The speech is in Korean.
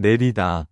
내리다.